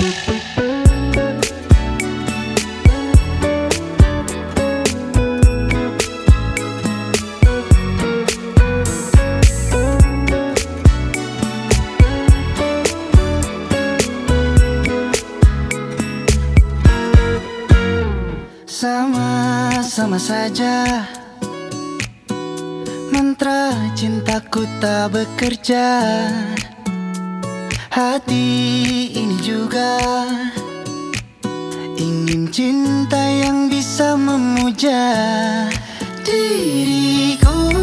Sama-sama saja. Mantra cintaku tak bekerja Hati ini juga Ingin cinta yang bisa memuja Diriku.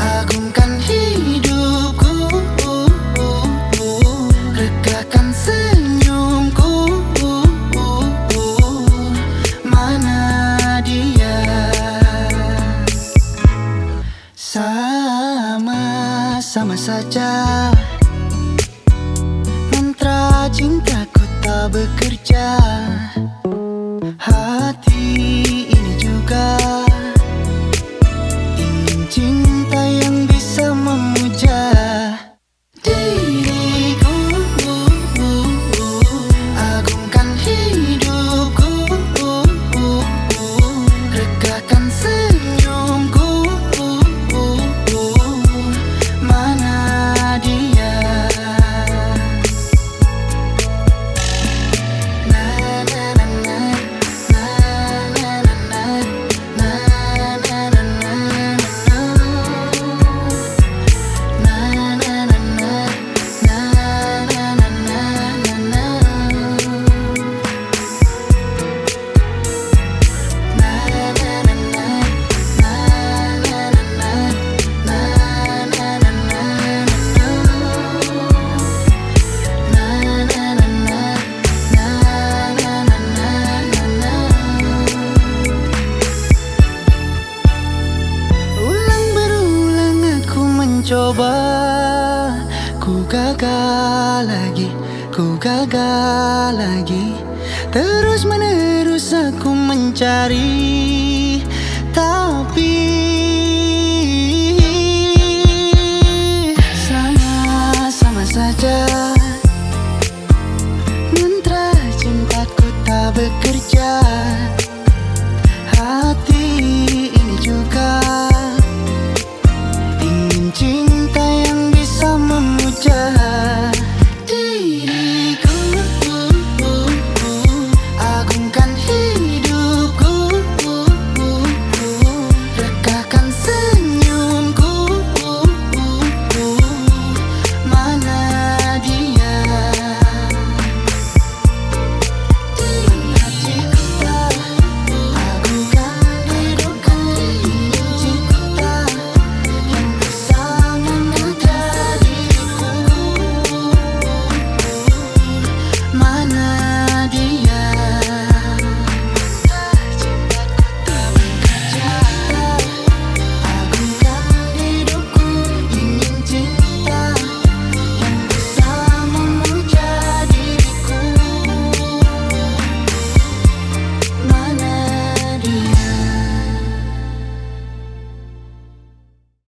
Agungkan hidupku. Regakan senyumku. Mana dia Sama-sama saja. Mantra cintaku tak bekerja. Hati ini juga Ingin cinta mencoba. Ku gagal lagi, ku gagal lagi. Terus menerus aku mencari. Tapi